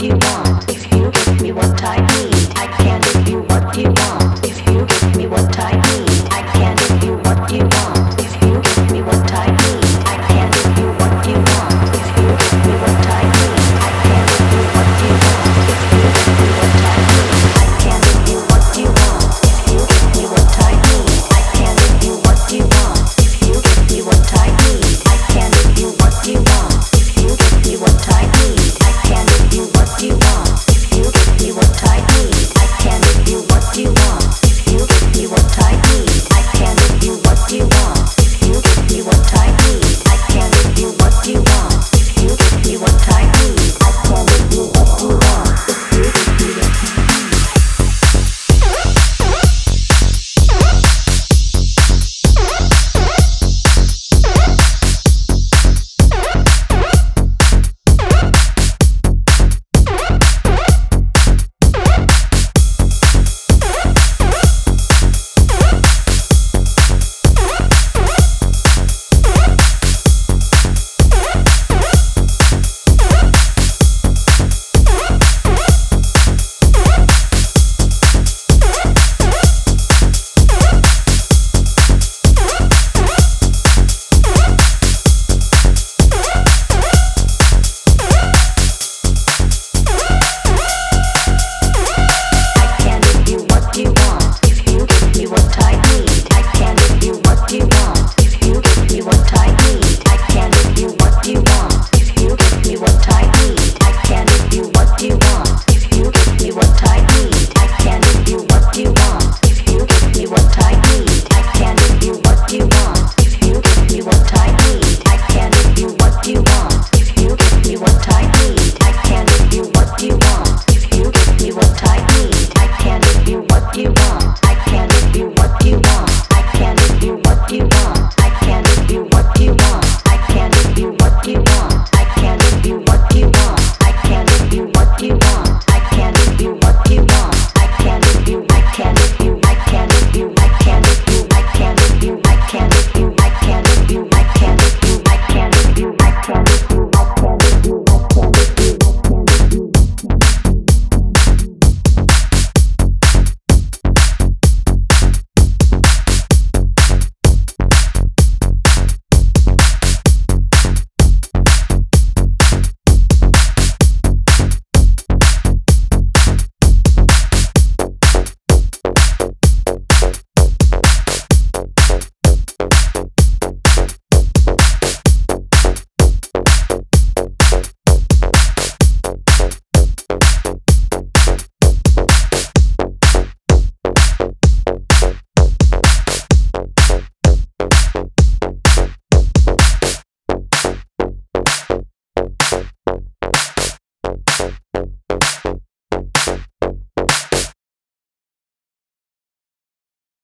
you want. need. I can give you what you want if you give me what I need.